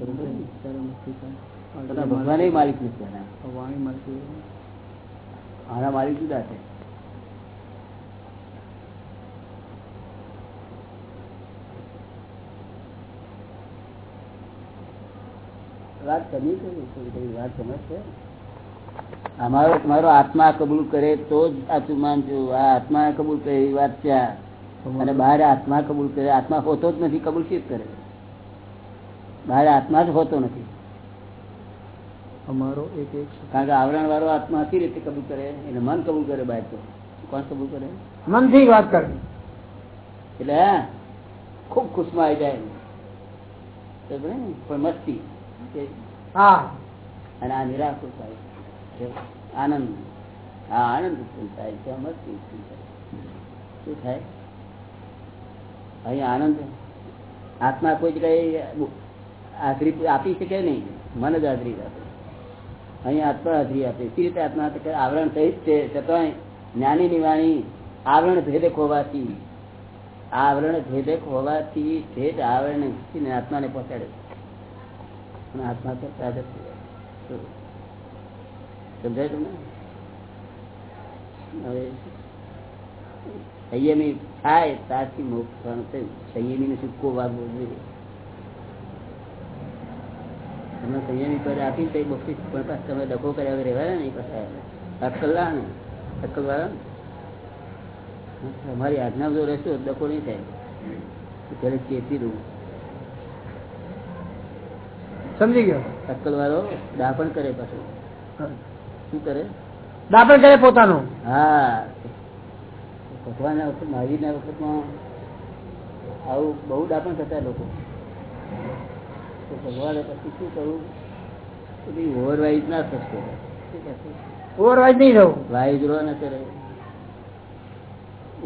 ભગવાન માલિક નથી વાણી મળતી આના માલિક જુદા છે વાત થોડી થોડી વાત સમજ છે અમારો તમારો આત્મા કબૂલ કરે તો જ સાચું માનજો. આ આત્મા કબૂલ કરે એ વાત છે આ. અને બહાર આત્મા કબૂલ કરે આત્મા હોતો જ નથી કબૂલ શી કરે? બહાર આત્મા જ હોતો નથી. અમારો એક એક કારણ કે આવરણ વાળો આત્મા કઈ રીતે કબૂલ કરે? એને મન કબૂલ કરે બહાર તો. કોણ કબૂલ કરે? મનથી વાત કરે એટલે ખૂબ ખુશમાં આવી જાય? પણ મસ્તી. હા. અને આ નિરાશ થાય. આનંદ. હા આનંદ ઉત્પન્ન થાય. છે મસ્તી ઉત્પન્ન થાય. શું થાય? અહીં આનંદ. આત્મા કોઈ જગ્યાએ હાજરી આપી શકે નહીં. મન જ હાજરી આપે અહીં આત્મા હાજરી આપે. સી રીતે આત્મા આવરણ સહિત છે, છતાંય જ્ઞાની નિવાણી આવરણ ભેદે હોવાથી આવરણ ભેદે હોવાથી ભેદ આવરણ આત્માને પહોંચાડે અને આત્મા તો સાધક? સમજાય તમને? હવે સંયમી થાય ત્યારથી મોક્ષ થવાનું થયું સંયમી ને સિક્કો વાગવો જોઈએ. તમને સંયમી પર આપી તો બક્ષીસ પણ પાછું તમે ડખો કર્યા વગર રહેવાના નહીં પાછા અક્કલ લા ને? અક્કલ વાળા ને. તમારી આજ્ઞા જો રહેશો ડખો નહીં થાય. ત્યારે ચેતી દઉં સમજી ગયો? અક્કલ વાળો દાપણ કરે પાછું. શું કરે? દાપણ કરે પોતાનું? હા. ભગવાનના વખત મહાવીરના વખતમાં આવું બહુ દાપણ થતા લોકો. તો ભગવાને પછી શું કરવું બધી ઓવરવાઇઝ ના થશે? ઓવરવાઇઝ નહીં થવું. વાઇઝ રહો ને કરે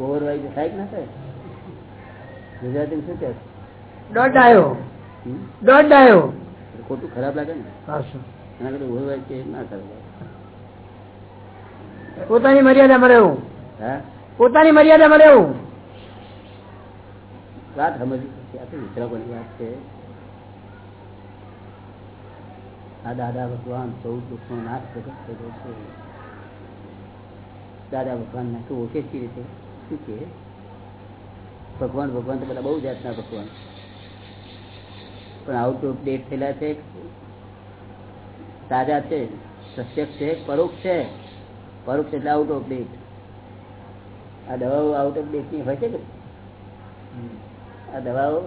ઓવરવાઇઝ થાય કે ના થાય. ગુજરાતી શું કહે દોઢ આવ્યો દોઢ આવ્યો ખોટું ખરાબ લાગે ને. એના કરતા ઓવરવાઇઝ કે ના કરે પોતાની મર્યાદા મળે એવું હા? પોતાની મર્યાદામાં રહેવું. વાત સમજ વિતરાકોની વાત છે. આ દાદા ભગવાન સૌ દુઃખનો નાશ પ્રગટ કર્યો છે. દાદા ભગવાન ના તું ઓળખે છે રીતે શું કે? ભગવાન ભગવાન તો બધા બહુ જાતના ભગવાન. પણ આઉટ ઓફ ડેટ થયેલા છે તાજા છે પ્રત્યક્ષ છે પરોક્ષ છે. પરોક્ષ એટલે આઉટ ઓફ ડેટ. આ દવાઓ આઉટ ઓફ ડેટની હોય છે કે? આ દવાઓ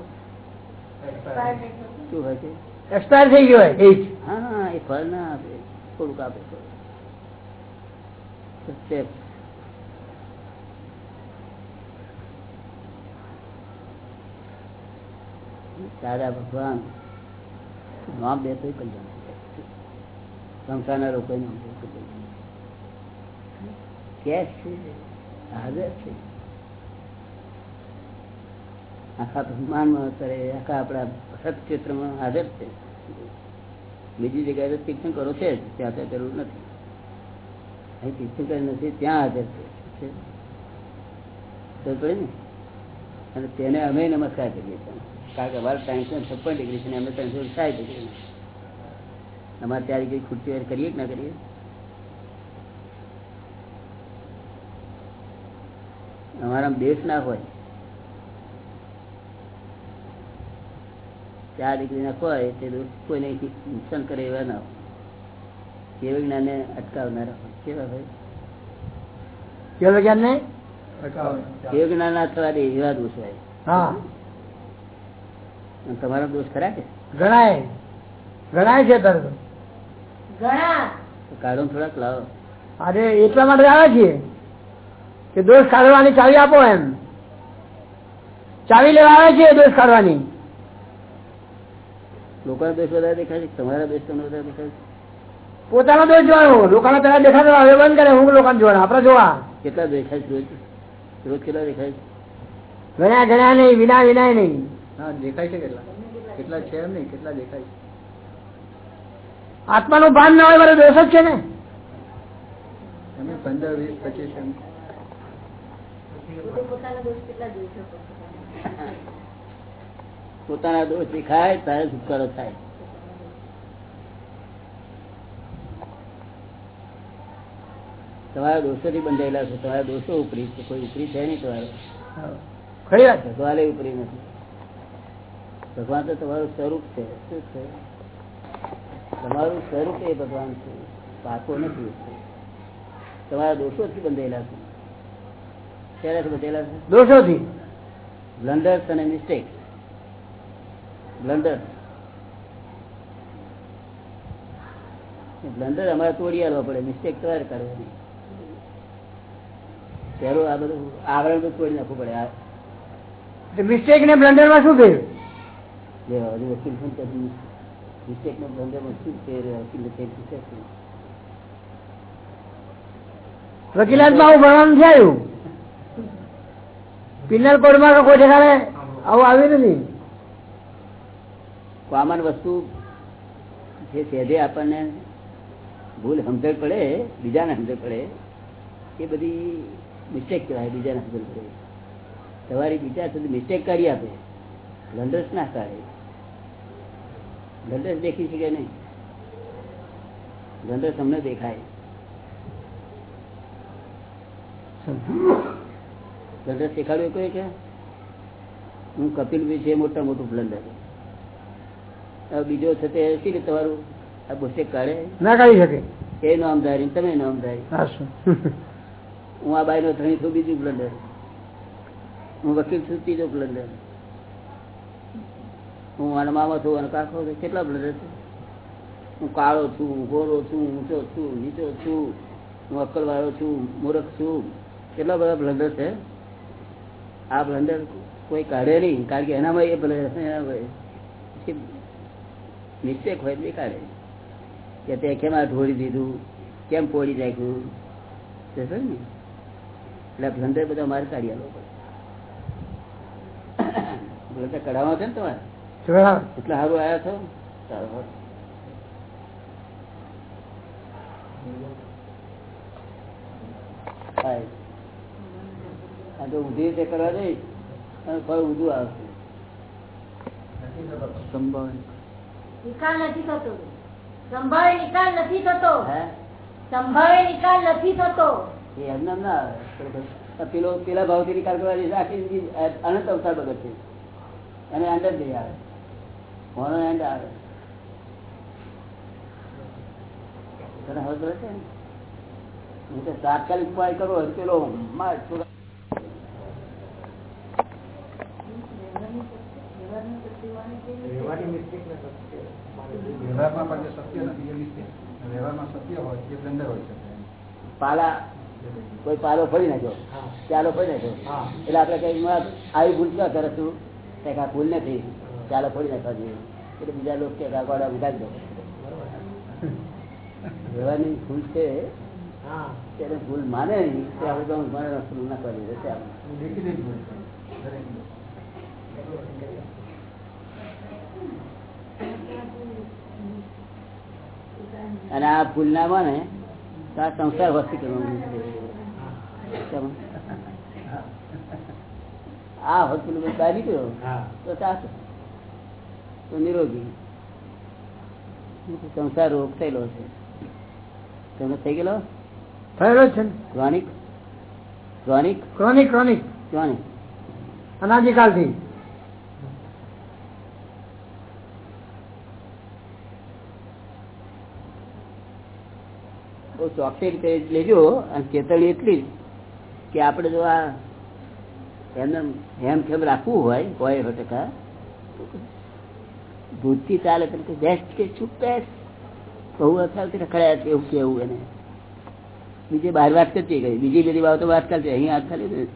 શું હોય છે? એક્સપાયર થઈ ગયો હોય. હા હા એ ફળ ના આપે, થોડુંક આપે. દાદા ભગવાન, નામ દે તો કલ્યાણ સંસારના લોકો નામ દે તો છે, હાજર છે. આખા બ્રહ્માંડમાં અત્યારે આખા આપણા ભરત ક્ષેત્રમાં હાજર છે. બીજી જગ્યાએ તો તીર્થંકરો છે જ. ત્યાં તો જરૂર નથી. અહીં તીર્થંકર નથી, ત્યાં હાજર છે. ને? અને તેને અમે નમસ્કાર કરીએ છીએ. કારણ કે અમારે ત્રણસો છપ્પન ડિગ્રી છે ને અમે ત્રણસો સાઠ ડિગ્રી અમારે ત્યારે કઈ ખુરશી કરીએ કે ના કરીએ? અમારા દેશ ના હોય. ચાર ડિગ્રી ના હોય તે દોષ કોઈને નુકસાન કરે એવા ના હોય. કેવ જ્ઞાને અટકાવનારા હોય. કેવા ભાઈ? કેવું વિજ્ઞાન ને કેવ જ્ઞાન અથવા એવા દોષ હોય. હા. અને તમારા દોષ ખરા કે? ગણાય. ગણાય છે તરત. તો કાઢો થોડાક લાવો. અરે એટલા માટે આવે છીએ કે દોષ કાઢવાની ચાવી આપો એમ. ચાવી લેવા આવે છે દોષ કાઢવાની. લોકોના દોષ વધારે દેખાય છે કે તમારા દોષ તમને વધારે દેખાય છે? પોતાનો દોષ જોવાનો લોકોના પેલા દેખાતો હવે બંધ કરે. હું લોકોને જોવાનું? આપડે જોવા. કેટલા દેખાય છે રોજ? રોજ કેટલા દેખાય છે? ગણ્યા ગણ્યા નહીં વિના વિના નહીં. હા દેખાય છે કેટલા? કેટલા છે એમ નહીં કેટલા દેખાય છે? આત્માનું ભાન ના હોય મારો દોષ જ છે ને. તમે પંદર વીસ પચીસ એમ. પોતાના દોષ પોતાના દોષ દેખાય ત્યારે છુટકારો થાય. તમારા દોષો થી બંધાયેલા છે તમારા દોષો ઉપરી છે કોઈ ઉપરી છે નહીં તમારો. ખરી વાત છે? તમારે ઉપરી નથી. ભગવાન તો તમારું સ્વરૂપ છે. શું છે? તમારું સ્વરૂપ એ ભગવાન છે. પાકો નથી તમારા દોષો થી બંધાયેલા છે. ક્યારે બંધાયેલા છે? દોષો થી બ્લન્ડર્સ અને મિસ્ટેક્સ. બ્લન્ડર. બ્લન્ડર અમારે તોડી આવવા પડે. મિસ્ટેક તમારે કરવાની. પેલું આ બધું આવરણ બધું તોડી નાખવું પડે. મિસ્ટેક ને બ્લન્ડરમાં શું થયું વકીલ શું કર્યું મિસ્ટેક ને બ્લન્ડરમાં શું છે વકીલ ને કંઈ પૂછે છે વકીલાતમાં આવું ભણવાનું છે આવ્યું પિનલ કોઈ ઠેકાણે આવું આવ્યું નથી? કોમન વસ્તુ જે સહેજે આપણને ભૂલ સમજણ પડે, બીજાને સમજણ પડે, એ બધી મિસ્ટેક કહેવાય, બીજાને સમજણ પડે. તમારી બીજા સુધી મિસ્ટેક કરી આપે. બ્લન્ડર્સ ના કાઢે. બ્લન્ડર્સ દેખી શકે નહીં. બ્લન્ડર્સ અમને દેખાય. બ્લન્ડર શીખવાડ્યું કોઈ કે? હું કપિલ છે મોટા મોટું બ્લન્ડર બીજો છે તે શી રીતે તમારું આ ગુસ્સે કાઢે? ના કાઢી શકે. એ નામધારી તમે નામધારી. હા હું આ બાઈ નો ધણી છું બીજું બ્લન્ડર હું વકીલ છું ત્રીજો બ્લન્ડર હું આના મામા છું અને કાકો છું કેટલા બ્લન્ડર છે? હું કાળો છું ગોરો છું ઊંચો છું નીચો છું હું અક્કલ વાળો છું મૂર્ખ છું. કેટલા બધા બ્લન્ડર છે? આ બ્લન્ડર કોઈ કાઢે નહીં કારણ કે એનામાં એ બ્લન્ડર એનામાં મિસ્ટેક હોય તો કે તે કેમ આ ઢોળી દીધું? કેમ પોડી નાખ્યું? તે છે ને એટલે બ્લન્ડર બધા મારે કાઢી આલો કઢાવા છે ને તમારે? એટલે સારું આવ્યા છો? સારું. આ તો ઊંધી રીતે કરવા જઈશ અને ફળ ઊંધું આવશે. સંભાવના. નિકાલ નથી થતો. સંભાવે નિકાલ નથી થતો. સંભાવે નિકાલ નથી થતો. એમને એમ ના આવે પેલો પેલા ભાવથી નિકાલ કરવા આખી જિંદગી અનંત અવતાર બગડશે અને જ નહીં આવે. મોનો એન્ડ આવે. તને હવે છે? ને? હું તો તાત્કાલિક ઉપાય કરો પેલો પેલો માર છોકરા વ્યવહારમાં પણ જે સત્ય નથી એ મિસ્ટેક વ્યવહારમાં સત્ય હોય એ બ્લન્ડર હોય શકે. પાલા કોઈ પાલો ફરી નાખ્યો? ચાલો ફરી નાખ્યો? એટલે આપડે કઈ આવી ભૂલ ક્યાં કરે તું કંઈક આ ભૂલ નથી. ચાલો ફરી નાખવા જોઈએ. એટલે બીજા લોકો કે આ ઉગાડી દો. વ્યવહારની ભૂલ છે. ત્યારે ભૂલ માને નહીં. તે આપણે તો ભૂલ ના કરી દેશે આપણે દેખીતી જ ભૂલ છે દરેક અને આ ભૂલ ના બને તો આ સંસાર હોસ્પિટલ આ હોસ્પિટલ બહાર નીકળ્યો તો ચાલશે તો નિરોગી. સંસાર રોગ થયેલો છે. તમે થઈ ગયેલો? થયેલો છે chronic? Chronic? Chronic chronic. Chronic. અનાદિકાલથી બહુ ચોકસાઈ રીતે લેજો. અને ચેતવણી એટલી જ કે આપણે જો આ એમને હેમ ખેમ રાખવું હોય હોય સો ટકા ભૂતથી ચાલે કે બેસ્ટ કે ચૂપ બેસ્ટ બહુ અથાલ રખડાયા છે એવું કેવું એને. બીજે બહાર વાત કરતી ગઈ. બીજી બધી બાબતો વાત કરતી અહીં હાથ ખાલી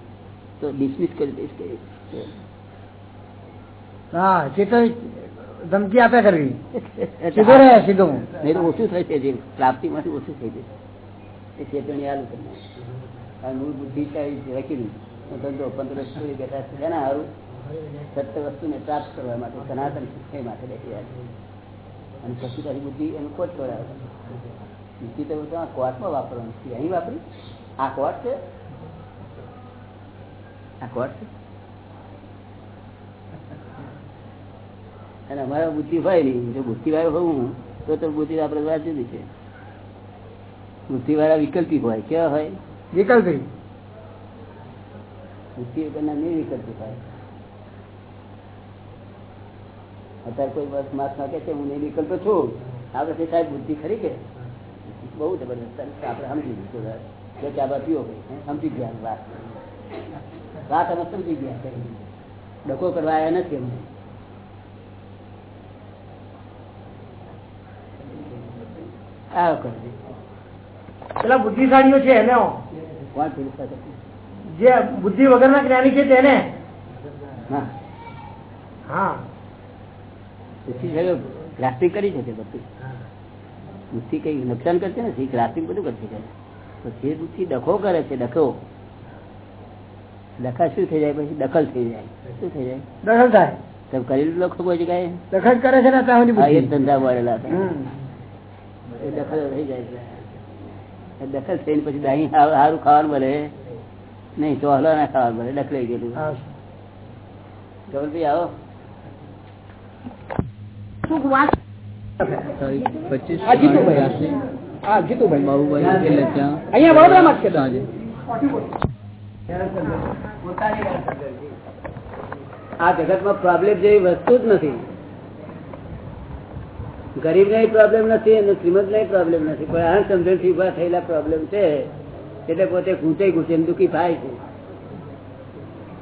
તો ડિસમિસ કરી દઈશ કે હા ચેતન ધમકી આપ્યા કરવી સીધો રહે સીધો. નહીં તો ઓછું થઈ છે પ્રાપ્તિ માંથી ઓછું થઈ જશે એ ચેતવણી આલુ તમને કારણ મૂળ બુદ્ધિ વકીલ ધંધો પંદર સુધી બેઠા છે. એના સારું સત્ય વસ્તુને પ્રાપ્ત કરવા માટે સનાતન શિક્ષણ માટે બેઠી રહ્યા છે અને પછી તારી બુદ્ધિ એનું કોટ કરાવે બુદ્ધિ તો આ કોર્ટમાં વાપરવાનું છે. અહીં વાપરી? આ કોર્ટ છે? આ કોર્ટ છે? અને અમારે બુદ્ધિ હોય નહીં. જો બુદ્ધિવાળો હોઉં તો તો બુદ્ધિ આપણે વાત જુદી છે બુદ્ધિ વિકલ્પી હોય કેવા હોય? વિકલ્પી. બુદ્ધિ વગરના નિર્વિકલ્પી હોય. અત્યારે કોઈ બસ માસમાં કે છે હું નિર્વિકલ્પ છું. આપણે સાહેબ બુદ્ધિ ખરી કે? બહુ જબરદસ્ત. આપણે સમજી લીધું જો ચા ભાઈ સમજી ગયા વાત. વાત અમે સમજી ગયા ડકો કરવા આવ્યા નથી અમને આવો કરજે પેલા બુદ્ધિશાળીઓ છે એને જે બુદ્ધિ વગરના જ્ઞાની છે તેને? હા. કરી શકે બધું. બુદ્ધિ કઈ નુકસાન કરશે ને? ગ્રાસ્પિંગ બધું કરશે તો જે બુદ્ધિ ડખો કરે છે ડખો. ડખા શું થઈ જાય પછી? દખલ થઈ જાય. શું થઈ જાય? દખલ થાય. તમે કરેલું લખો કોઈ જગ્યાએ? દખલ કરે છે ને ધંધા મળેલા હતા. એ દખલ થઈ જાય છે. દખલ થઈને પછી દહીં સારું ખાવાનું મળે. નહીં તો હલો ના ખાવાનું મળે. દખલાઈ ગયેલું. હા. ગૌરભાઈ આવો. આ જગત જગતમાં પ્રોબ્લેમ જેવી વસ્તુ જ નથી. ગરીબ ને પ્રોબ્લેમ નથી અને શ્રીમંત ને પ્રોબ્લેમ નથી. પણ આ સમજણથી ઊભા થયેલા પ્રોબ્લેમ છે. એટલે પોતે ઘૂંચે ઘૂંચે દુઃખી થાય છે.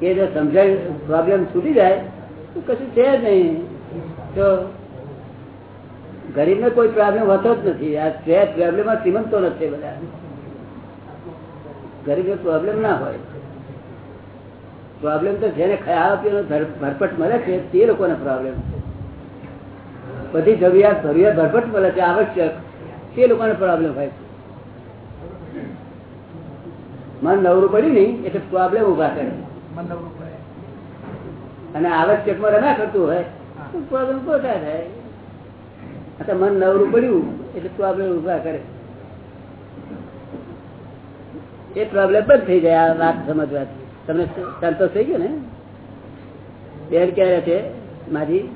એ જો સમજણ પ્રોબ્લેમ છૂટી જાય, તો કશું છે જ નહીં. તો ગરીબ ને કોઈ પ્રોબ્લેમ હોતો જ નથી. આ સ્ટ્રેસ પ્રોબ્લેમ શ્રીમંતો નથી બધા. ગરીબ ને પ્રોબ્લેમ ના હોય. પ્રોબ્લેમ તો જેને ખાવા પીવાનો ભરપટ મળે છે, તે લોકોને પ્રોબ્લેમ બધી જરૂરિયાત જરૂરિયાત ભરપટ મળે છે આવશ્યક. તે લોકોને પ્રોબ્લેમ થાય છે. મન નવરું પડ્યું નહીં એટલે પ્રોબ્લેમ ઊભા કરે. અને આવશ્યકમાં રમ્યા કરતું હોય તો પ્રોબ્લેમ પોતા થાય? અથવા મન નવરું પડ્યું એટલે પ્રોબ્લેમ ઊભા કરે. એ પ્રોબ્લેમ બંધ થઈ જાય આ વાત સમજવાથી. તમને સંતોષ થઈ ગયો ને? બેન ક્યારે છે? મારી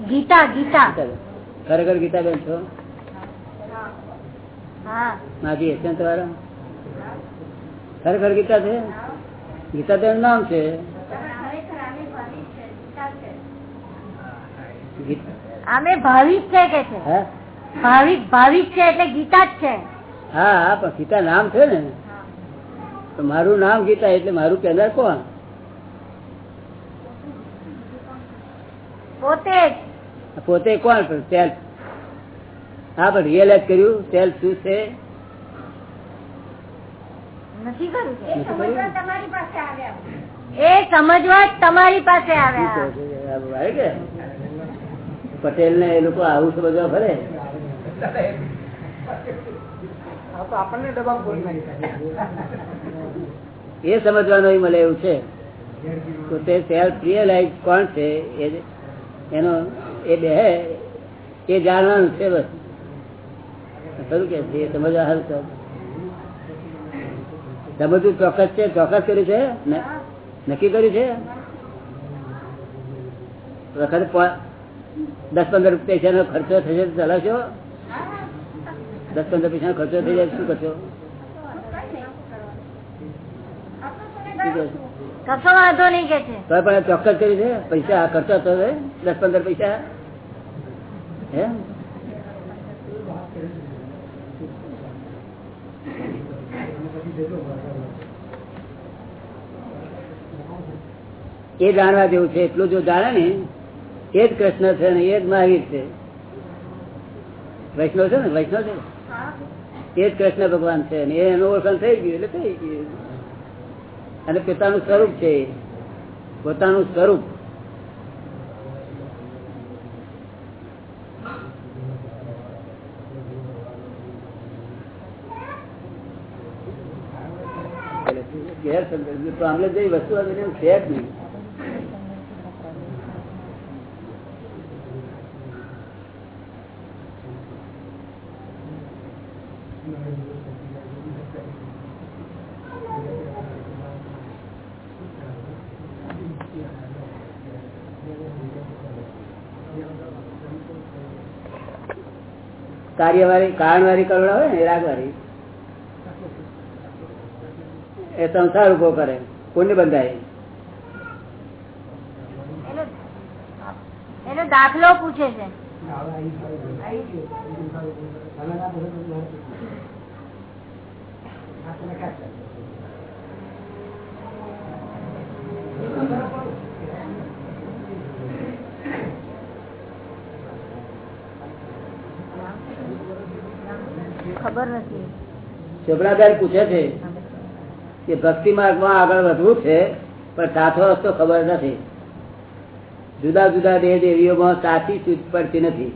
ગીતા ગીતા. ખરેખર ગીતાબેન છો? માજી હશે ને તમારા ખરેખર ગીતા છે? ગીતાબેન નામ છે? અમે ભાવિક છે કે છે? ભાવિક ભાવિક છે એટલે ગીતા જ છે. હા હા પણ ગીતા નામ છે ને. તો મારું નામ ગીતા એટલે મારું કેનાર કોણ? પોતે જ. પોતે કોણ સેલ્ફ. હા પણ રિયલાઇઝ કર્યું? સેલ્ફ શું છે? પટેલ ને એ લોકો આવું સમજવા ફરે? એ સમજવાનું મળે એવું છે. તો તે સેલ્ફ રિયલાઇઝ કોણ છે? એ એનો એ બે એ જાણવાનું છે બસ. ખરું કે છે સમજવા હાલ તો સમજવું ચોક્કસ છે ચોક્કસ કર્યું છે? નક્કી કર્યું છે? વખત દસ પંદર પૈસાનો ખર્ચો થશે તો ચલાવશો? દસ પંદર પૈસાનો ખર્ચો થઈ જાય શું કરશો? ચોક્કસ કર્યું છે? પૈસા ખર્ચો થશે? દસ પંદર પૈસા? એ જાણવા જેવું છે, એટલું જો જાણે ને, એ જ કૃષ્ણ છે ને, એ જ મહાવીર છે. વૈષ્ણવ છે ને, વૈષ્ણવ છે? એ જ કૃષ્ણ ભગવાન છે ને એનું ઓળખાણ થઈ ગયું, એટલે થઈ ગયું. અને પિતાનું સ્વરૂપ છે પોતાનું સ્વરૂપ. દર્શન કરીશું વસ્તુ હતી એમ છે જ નહીં. કાર્યવાળી કારણવાળી કરોડ આવે ને રાગવાળી એ સંસાર ઊભો કરે. કોને બંધાય એનો દાખલો પૂછે છે. ખબર નથી. ચોપડાદાર પૂછે છે કે ભક્તિ માર્ગમાં આગળ વધવું છે પણ સાચો રસ્તો ખબર નથી. જુદા જુદા દેહ દેવીઓમાં સાચી ચૂંટ પડતી નથી.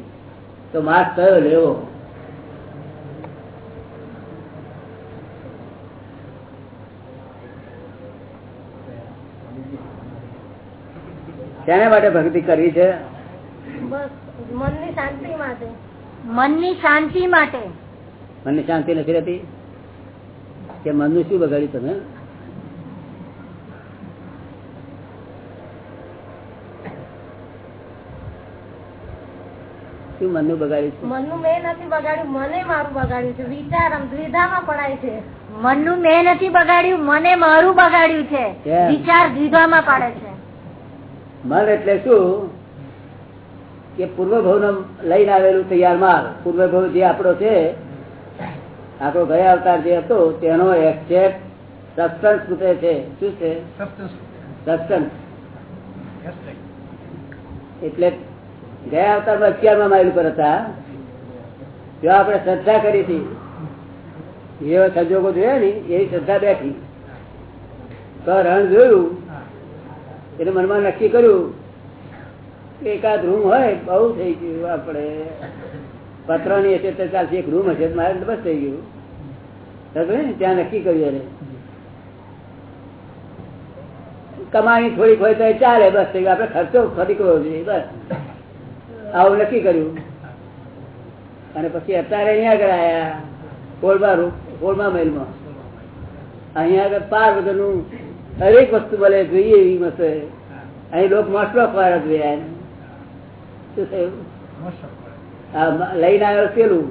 તો માર્ગ કયો લેવો? શેના માટે ભક્તિ કરવી છે? મનની શાંતિ માટે. મનની શાંતિ માટે. મનની શાંતિ નથી રહેતી? કે મનનું શું બગાડ્યું તમે? શું મનનું બગાડ્યું છે? મનનું મેં નથી બગાડ્યું મને મારું બગાડ્યું છે. વિચાર આમ દ્વિધામાં પડાય છે. મનનું મેં નથી બગાડ્યું મને મારું બગાડ્યું છે. વિચાર દ્વિધામાં પાડે છે. મન એટલે શું? કે પૂર્વભવ લઈને આવેલું તૈયાર માલ. પૂર્વભવ જે આપણો છે આપણો ગયા અવતાર જે હતો તેનો એક્ઝેક્ટ સબસ્ટન્સ રૂપે છે. શું છે? એટલે ગયા અવતારમાં અગિયારમાં માઇલ પર હતા. જો આપણે શ્રદ્ધા કરી હતી એવા સંજોગો જોયા ને એવી શ્રદ્ધા બેઠી. તો રણ જોયું એટલે મનમાં નક્કી કર્યું કે એકાદ રૂમ હોય બહુ થઈ ગયું આપણે. પત્રની હશે તો ચાલશે, એક રૂમ હશે, મારે બસ થઈ ગયું. ને? ત્યાં નક્કી કર્યું કમાણી થોડીક હોય તો ચાલે, બસ થઈ ગયું. આપડે ખર્ચો ખરી કરવો જોઈએ, બસ. આવું નક્કી કર્યું. અને પછી અત્યારે અહીંયા આગળ આવ્યા કોળબા કોળબા મહેલમાં. અહીંયા આગળ પાર વગરનું દરેક વસ્તુ મળે, જોઈએ એવી મસ્ત. અહીં લોકો મોસ્ટ વાર જોયા. શું થયું? લઈને આવ્યો પેલું.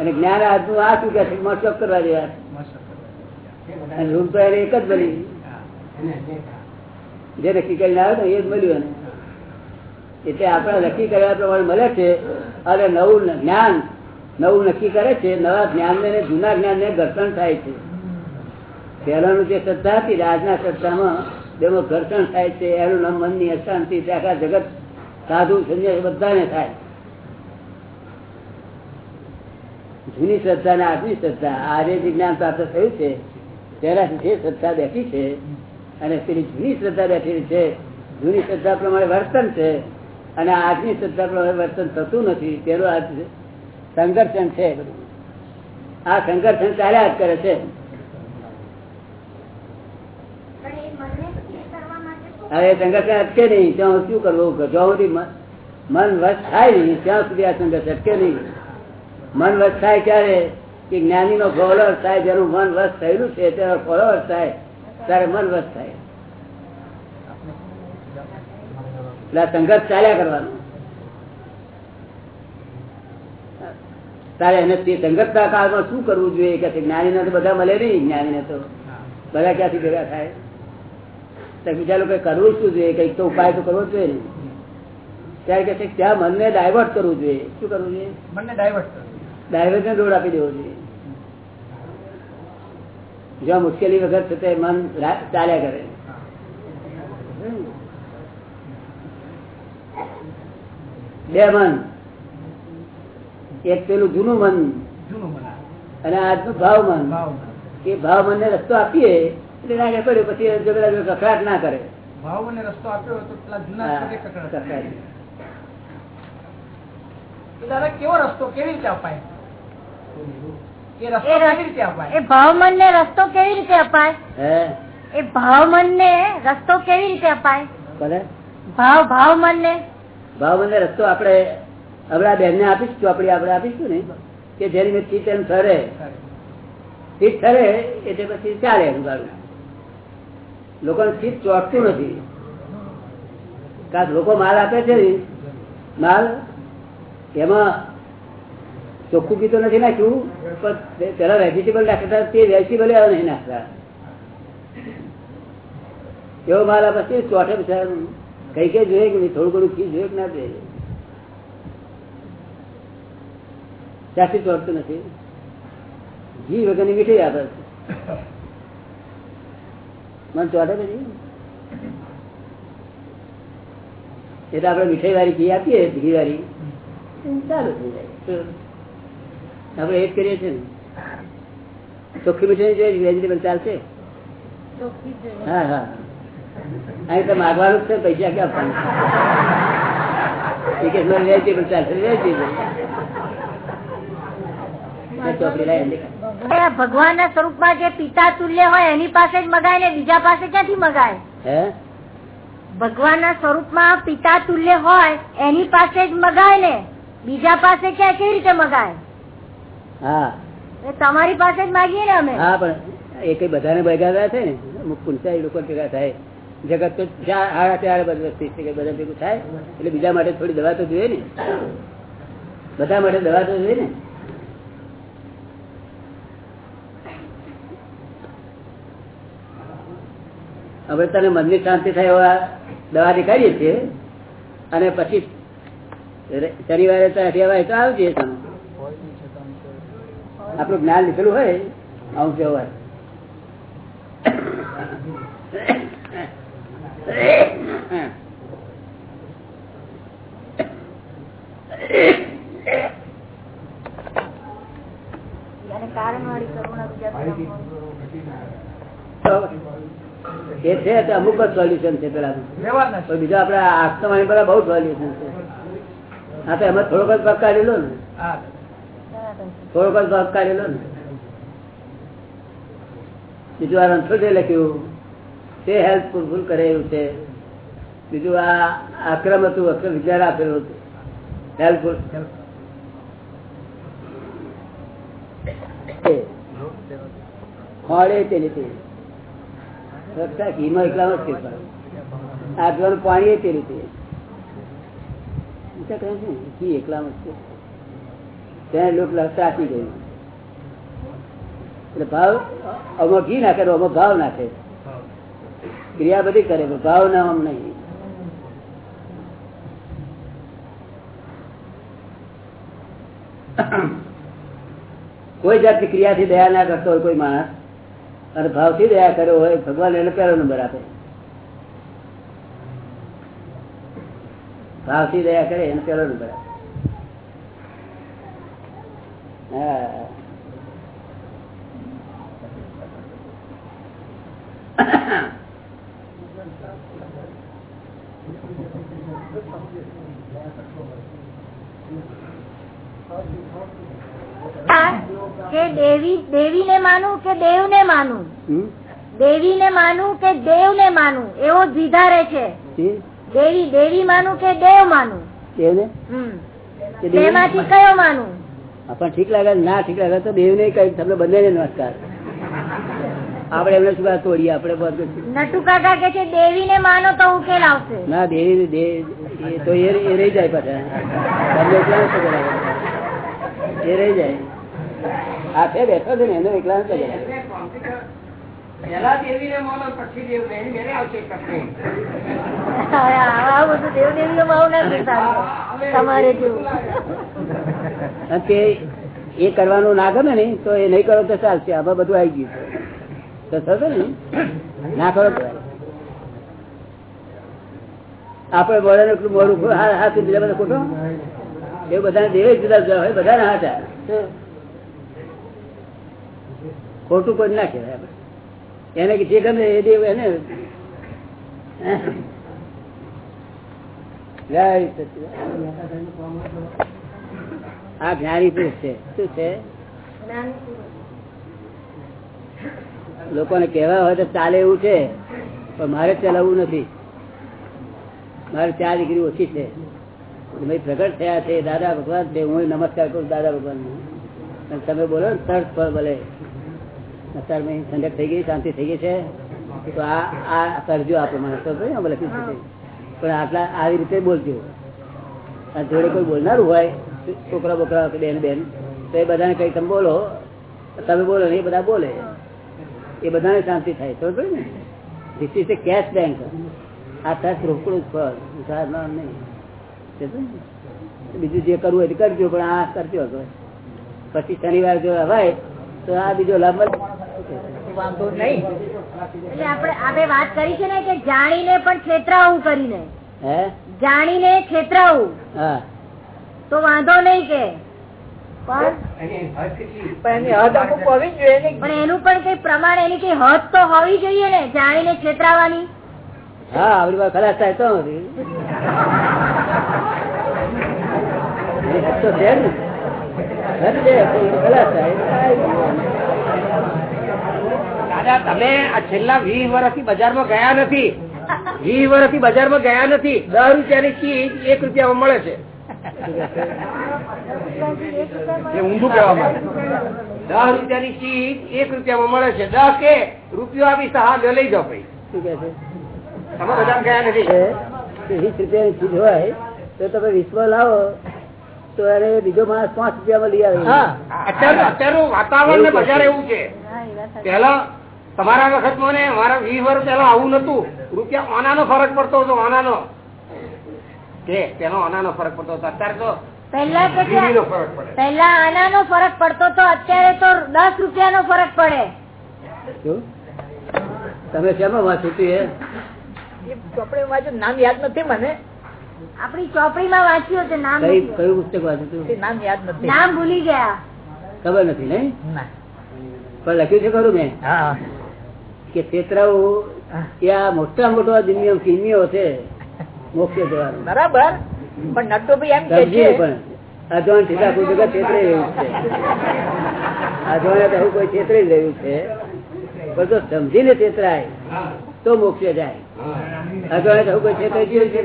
અને જ્ઞાન આજનું આ શું કે છે? મોસ્ટ કરવા જેવા. રૂમ તો એને એક જ મળી જે નક્કી કરીને આવ્યો ને એ જ મળ્યું એને. એટલે આપણે નક્કી કર્યા પ્રમાણે મળે છે. અને નવું જ્ઞાન નવું નક્કી કરે છે. નવા જ્ઞાન ને જૂના જ્ઞાન ને ઘર્ષણ થાય છે. પહેલાનું જે શ્રદ્ધા હતી આજના શ્રદ્ધામાં તેમાં ઘર્ષણ થાય છે. એનું નામ મનની અશાંતિ. આખા જગત સાધુ સંન્યાસ બધાને થાય. જૂની શ્રદ્ધા ને આજની શ્રદ્ધા આજે વિજ્ઞાન પ્રાપ્ત થયું છે તેનાથી જે શ્રદ્ધા બેઠી છે અને પેલી જૂની શ્રદ્ધા બેઠેલી છે જૂની શ્રદ્ધા પ્રમાણે વર્તન છે અને આજની શ્રદ્ધા પ્રમાણે વર્તન થતું નથી તેનું આ સંઘર્ષણ છે આ સંઘર્ષણ ચાલ્યા જ કરે છે. હવે સંઘર્ષ અટકે નહીં ત્યાં શું કરવું? જ્યાં સુધી મન- મન વશ થાય નહીં ત્યાં સુધી આ સંઘર્ષ અટકે નહીં. મન વશ થાય ક્યારે કે જ્ઞાની નો ફોલોઅર થાય, જેનું મન વશ થયેલું છે, તેનો ફોલોઅર થાય, ત્યારે મન વશ થાય. એટલે સંઘર્ષ ચાલ્યા કરવાનો. તારે એને તે સંગતના કાળમાં શું કરવું જોઈએ? કે જ્ઞાનીને તો બધા મળે નહીં, જ્ઞાનીને તો બધા ક્યાંથી ભેગા થાય? તો બીજા લોકો કરવું શું જોઈએ? કંઈક તો ઉપાય તો કરવો જોઈએ ને. ત્યારે કે ત્યાં મનને ડાયવર્ટ કરવું જોઈએ. શું કરવું જોઈએ? મનને ડાયવર્ટ ડાયવર્ટને રોડ આપી દેવો જોઈએ. જ્યાં મુશ્કેલી વગર છે તે મન ચાલ્યા કરે. બે મન. એક પેલું જૂનું મન. અને આજનું ભાવ મન. એ ભાવ મનને રસ્તો આપીએ એટલે ના પડ્યો પછી કકડાટ ના કરે. ભાવ મને રસ્તો આપ્યો તો પેલા જૂના કકડાટ દાદા કેવો રસ્તો કેવી રીતે અપાય? એ રસ્તો કેવી રીતે અપાય? એ ભાવમન ને રસ્તો કેવી રીતે અપાય? એ ભાવમન ને રસ્તો કેવી રીતે અપાય? ભાવ ભાવમન ને ભાવ રસ્તો આપણે હમણાં બેન ને આપીશું આપડે આપડે આપીશું ને કે જેની મેં ચીટ એમ ઠરે ચીટ ઠરે એટલે પછી ચાલે એનું ગાડું લોકોને ચીટ ચોટતું નથી. કારણ લોકો માલ આપે છે ને? માલ? એમાં ચોખ્ખું પીતો તો નથી નાખ્યું પણ પેલા વેજીટેબલ નાખતા તે વેજીટેબલ એવા નહીં નાખતા. એવો માલ આ પછી ચોથે બિચારા કઈ કઈ જોઈએ કે થોડું ઘણું ઘી જોઈએ કે ના જોઈએ? ત્યાંથી ચોરતું નથી? ઘી વગરની મીઠાઈ આપે. છે મને ચોટે પછી એટલે આપણે મીઠાઈ વાળી ઘી આપીએ ઘી વાળી ચાલુ થઈ જાય? આપણે એ જ કરીએ છીએ ને. ચોખ્ખી મીઠાઈ જોઈએ વેજીટેબલ ચાલશે ચોખ્ખી જ જોઈએ. હા હા. અહીં તો માગવાનું જ છે પૈસા ક્યાં આપવાનું? વેજીટેબલ ચાલશે વેજીટેબલ ભગવાન ના સ્વરૂપમાં ભગવાનના સ્વરૂપમાં જે પિતા તુલ્ય હોય એની પાસે જ મગાય ને બીજા પાસે ક્યાંથી મગાય? હે? ભગવાનના સ્વરૂપમાં પિતા તુલ્ય હોય એની પાસે જ મગાય ને બીજા પાસે ક્યાં કેવી રીતે મગાય? હા. તમારી પાસે જ માગીએ ને અમે. હા પણ એ કઈ બધાને ભેગા થયા છે ને? અમુક પૂંચાઈ લોકો ભેગા થાય. જગત તો આડા બધી છે કે બધા ભેગું થાય. એટલે બીજા માટે થોડી દવા તો જોઈએ ને? બધા માટે દવા તો જોઈએ ને? હવે તને મનની શાંતિ થાય એવા દવા દેખાડીએ છીએ. અને પછી શનિવારે તો અઠિયાવાય તો આવજે તમે આપણું જ્ઞાન લીધેલું હોય આવું તો એ છે અમુક જ સોલ્યુશન છે પેલા બીજા આપડે આસ્તમાની પેલા બહુ સોલ્યુશન છે. હા તો એમાં થોડોક જ પગ કાઢેલો ને. હા. થોડોક જ ભાગ કાઢેલો ને. બીજું આ રણછોડે લખ્યું, તે હેલ્પફુલ કરે એવું છે. બીજું આ અક્રમ હતું અક્રમ વિચાર આપેલું હતું હેલ્પફુલ પાણી એ તે ઘી એકલામાં જ છે ત્યાં લોક ત્રાસી ગયું એટલે ભાવ અમો ઘી નાખે તો અમો ભાવ નાખે. ક્રિયા બધી કરે, પણ ભાવ ના આમ નહીં. કોઈ જાતની ક્રિયાથી દયા ના કરતો હોય કોઈ માણસ, અને ભાવથી દયા કર્યો હોય, ભગવાન એને પહેલો નંબર આપે. ભાવથી દયા કરે, એને પહેલો નંબર આપે હા કે દેવી ને માનું કે દેવ ને માનું? દેવી ને માનું કે દેવ ને માનું? એવો દ્વિધારે છે. દેવી દેવી માનું કે દેવ માનું? દેવને હમ. કે બેમાંથી કયો માનું? આપણને ઠીક લાગે ના ઠીક લાગે તો દેવ નહીં કઈ તમને બંને નમસ્કાર. આપણે એમને શું તોડીએ આપડે બધું નટુ કાકા કે છે દેવીને માનો તો ઉકેલ આવશે. ના દેવી દેવ તો એ રહી જાય પાછા. તમને એકલા કરાવે. એ રહી જાય. આ છે બેઠો છે ને એનો એકલા નથી કરાવે. હવે આ બધું દેવ નથી સારું. તમારે જેવું. અને તે એ કરવાનું ના ગમે ને, તો એ નહીં કરો તો ચાલશે. આમાં બધું આવી ગયું તો થશે ને? ના કરો આપડે બોલે મોડું હાથ બીજા બધા ખોટો? એ બધા દેવે જુદા જુદા હોય બધા ના હતા ખોટું કોઈ ના કહેવાય એને કે જે ગમે એ દેવ એને. જય સચિદાનંદ. આ જ્ઞાની પુરુષ છે. શું છે? લોકોને કહેવા હોય તો ચાલે એવું છે, પણ મારે ચલાવવું નથી. મારે ચાર ડિગ્રી ઓછી છે. ભાઈ પ્રગટ થયા છે, દાદા ભગવાન છે, હું નમસ્કાર કરું દાદા ભગવાન તમે બોલો ને, તર્ક પર ભલે અત્યારે ઠંડક થઈ ગઈ, શાંતિ થઈ ગઈ છે. તો આ આ કરજો આપણે મને, તો લખી શકે. પણ આટલા આવી રીતે બોલજો. જોડે કોઈ બોલનારું હોય છોકરા બોકરા બેન બેન તો એ બધાને કઈ તમે બોલો. તમે બોલો ને એ બધા બોલે. એ બધાને શાંતિ થાય તો ને? This is a cash bank આ તસ રોકડું ફળ ઉધાર નહીં. બીજું જે કરવું હોય કરજો પણ આ કરજો પછી શનિવાર જો હવાય તો આ બીજો લાભ વાંધો નહીં. એટલે આપણે આપણે વાત કરી છે ને કે જાણીને પણ છેતરાવું કરીને. હે? જાણીને છેતરાવું. હા. તો વાંધો નહીં કે. પણ એનું પણ કઈ પ્રમાણ એની કઈ હદ તો હોવી જોઈએ ને જાણીને છેતરાવાની. હા આવડી વાર ખલાસ થાય તો દાદા તમે આ છેલ્લા વીસ વર્ષથી બજારમાં ગયા નથી. વીસ વર્ષથી બજારમાં ગયા નથી. દસ રૂપિયાની ચીજ એક રૂપિયામાં મળે છે. એ ઊંધું કહેવા માંગે દસ રૂપિયાની ચીજ એક રૂપિયામાં મળે છે. દસ કે રૂપિયો આપી સહા લઈ જાઓ ભાઈ. શું કે છે? તમે બધા ગયા નથી. વીસ રૂપિયાની ચીજ હોય તો તમે વીસમાં લાવો તો એને બીજો માણસ પાંચ રૂપિયામાં લઈ આવે. અત્યારે અત્યારનું વાતાવરણ ને બજાર એવું છે. હા. પેલા તમારા વખત ને મારા વીસ વર્ષ પહેલા આવું નતું રૂપિયા ઓનાનો ફરક પડતો હતો ઓનાનો કે તેનો ઓનાનો ફરક પડતો હતો. અત્યારે તો પહેલા પહેલા આનાનો ફરક પડતો તો અત્યારે તો દસ રૂપિયાનો ફરક પડે. તમે કેમ વાંચ્યું હતું એ એ ચોપડી વાંચ્યું નામ યાદ નથી મને. આપણી ચોપડીમાં વાંચ્યું હતું નામ કઈ કયું પુસ્તક વાંચ્યું નામ યાદ નથી. નામ ભૂલી ગયા. ખબર નથી પણ લખ્યું છે ખરું મેં? કે છેતરાવું એ આ મોટા મોટો કિમિયો છે. મોક્ષે જવાનું. બરાબર? પણ નટુભાઈ એમ કે છે પણ. અજવાણ ઠીકા કોઈ જગત છેતરાઈ રહ્યું છે. અજવાન તો હું કોઈ છેતરાઈ રહ્યું છે. પણ જો સમજીને છેતરાય તો મોક્ષે જાય. અજવાન તો કોઈ છેતરાઈ ગયું છે.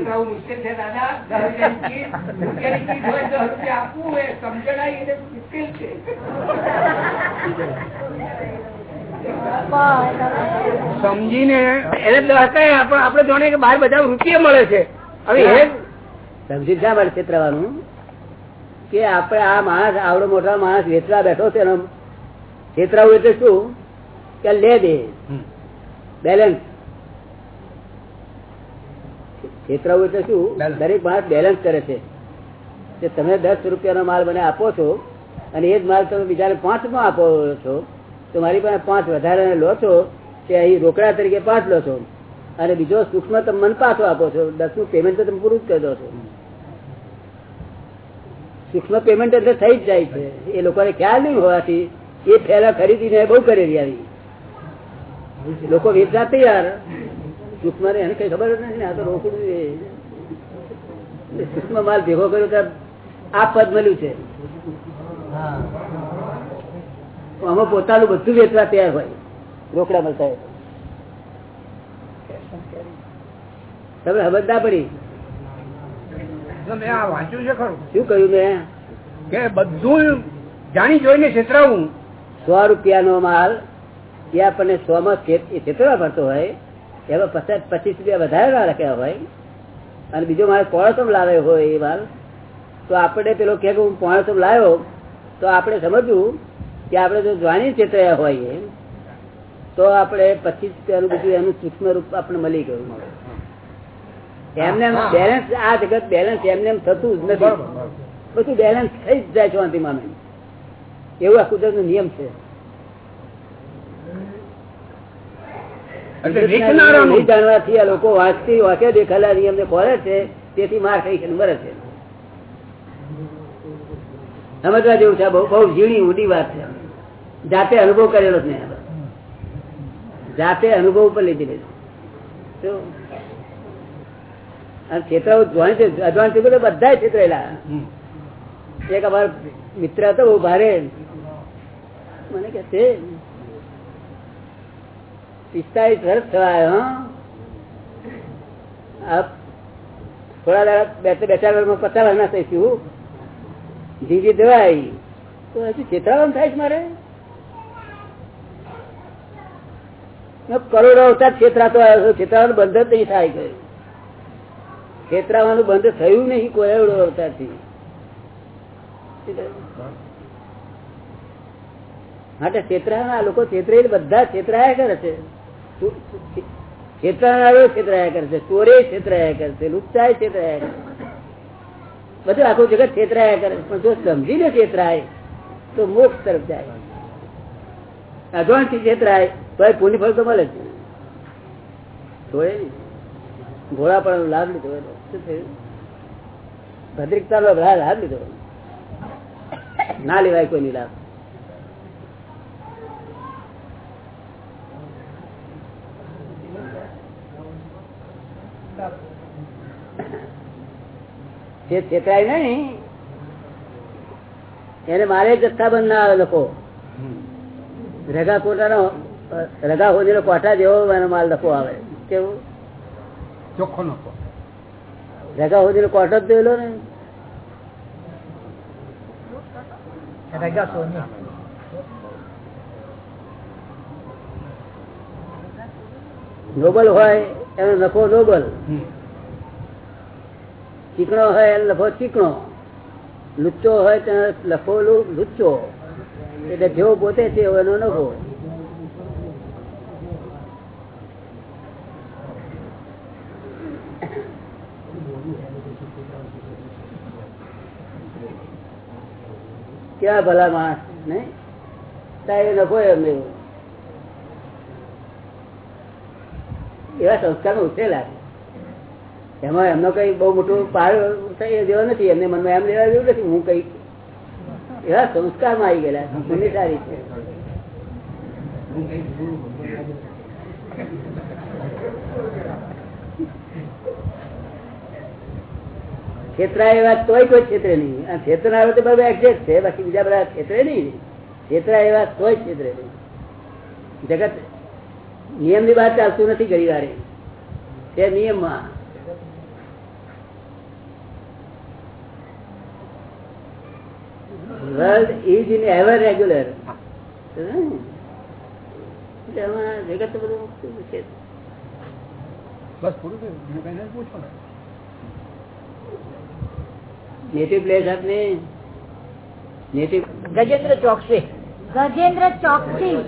સમજીને એને આપણે જોડે જાણીએ કે બહાર બધા રૂપિયા મળે છે. સમજી ક્યાં માટે છેતરાવાનું કે આપડે આ માણસ આવડો મોટા માણસ વેચવા બેઠો છે એનો છેતરાવું એટલે શું? કે લે દે. બેલેન્સ છેતરાવું એટલે શું? દરેક માણસ બેલેન્સ કરે છે. કે તમે દસ રૂપિયાનો માલ મને આપો છો અને એ જ માલ તમે બીજાને પાંચમાં આપો છો તો મારી પાસે પાંચ વધારે લો છો તે અહીં રોકડા તરીકે પાંચ લો છો. અને બીજો સૂક્ષ્મ તમે મન પાછો આપો છો. દસનું પેમેન્ટ તો તમે પૂરું જ કરી દો છો. સૂક્ષ્મ પેમેન્ટ એટલે થઈ જ જાય છે. એ લોકોને ખ્યાલ નહીં હોવાથી એ પહેલા ખરીદીને બહુ કરેલી આવી લોકો વેચતા તૈયાર. સૂક્ષ્મ એને કઈ ખબર જ નથી આ તો રોકડું સૂક્ષ્મ માલ ભેગો કર્યો ત્યારે આ પદ મળ્યું છે. આમાં પોતાનું બધું વેચવા તૈયાર હોય. રોકડા મળતા હોય તમે ખબર ના પડી? વાંચ્યું છે ખરું. શું કહ્યું મેં? કે બધું જાણી જોઈને છેતરાવું. સો રૂપિયાનો માલ એ આપણને સો માં છેતરવા પડતો હોય એમાં પચાસ પચીસ રૂપિયા વધારે ના રાખ્યા હોય અને બીજો માલ પોણસમ લાવ્યો હોય એ માલ તો આપણે પેલો કે હું પોણસમ લાવ્યો તો આપણે સમજવું કે આપણે જો જાણી છેતરાયા હોઈએ તો આપણે પચીસ રૂપિયાનું બધું એનું સૂક્ષ્મ રૂપ આપણે મળી ગયું. એમને એમ બેલેન્સ આ જગત બેલેન્સ એમને એમ થતું જ નથી. બધું બેલેન્સ થઈ જ જાય શાંતિમાં એવું આ કુદરત નિયમ છે. એટલે નહીં જાણવાથી આ લોકો વાંચતી વાંકે દેખાયેલા નિયમ ને ખોરે છે. તેથી માર ખાઈ છે મરે છે. સમજવા જેવું છે બહુ ઝીણી ઊંડી વાત છે. જાતે અનુભવ કરેલો જ નહીં. જાતે અનુભવ ઉપર લીધી શું? અને છેતરાવું જોઈ છે અજવાણ છે બધા છેતરેલા એક અમારો મિત્ર હતો બહુ ભારે. મને કે છે પિસ્તાળીસ વર્ષ થવાય હો. થોડા દાડા બે બે ચાર વર્ષમાં પચાસ વર્ષના થઈશું. જીવી દેવાય તો હજી છેતરાવાનું થાય છે મારે? કરોડો અવતાર છેતરાતો આવ્યો છું છેતરાવાનું બંધ જ નહીં થાય ગયું છેતરાવાનું બંધ થયું નહીં કોઈ અવતારથી માટે છેતરાના લોકો છેતરાઈ બધા છેતરાયા કરે છે છે, ચોરે છે લુપ્તાય છેતરાયા છે. બધું આખું જગત છેતરાયા કરે છે. પણ જો સમજીને છેતરાય, તો મોક્ષ તરફ જાય અજવાણથી તો પુણ્ય ફળ તો મળે જ થોડે ઘોડા પણ લાભ લીધો. શું નો લેવાય કોઈ લાભ. છેતરાય નહીં, એને મારે જથ્થાબંધ ના આવે લોકો. રગા કોટાનો રગા હોદીનો કોટા જેવો માલ લખો આવે. કેવું? ચોખ્ખો નતો રગા સુધી કોઠો જ જોયેલો ને નોબલ હોય એનો લખો નોબલ. ચીકણો હોય એનો લખો ચીકણો. લુચ્ચો હોય તેનો લફો લુ- લુચ્ચો. એટલે જેવો પોતે છે એનો નફો. કેવા ભલા માણસ? ને તારે નફો એમને એવો. સંસ્કાર ઉઠેલા. એમાં એમનો કઈ બહુ મોટું પાર થઈ જેવો નથી. એમને મનમાં એમ લેવા જેવું નથી. હું કઈ એવા સંસ્કારમાં આવી ગયેલા. સારી છે છેતરા એવા તોય કોઈ છેતરે નહીં. આ છેતરનારો તો બધા એક્ઝેક્ટ છે, બાકી બીજા બધા છેતરે નહીં. છેતરા એવા તોય છેતરે નહીં. જગત નિયમની વાત ચાલતું નથી ઘણી વારે. તે નિયમમાં. World is in ever regular જગત બધું બસ પૂરું થયું બીજું કઈ પૂછો ને. નેટિવ પ્લેસ આપને? નેટિવ ગજેન્દ્ર ચોકસી. ગજેન્દ્ર ચોકસી.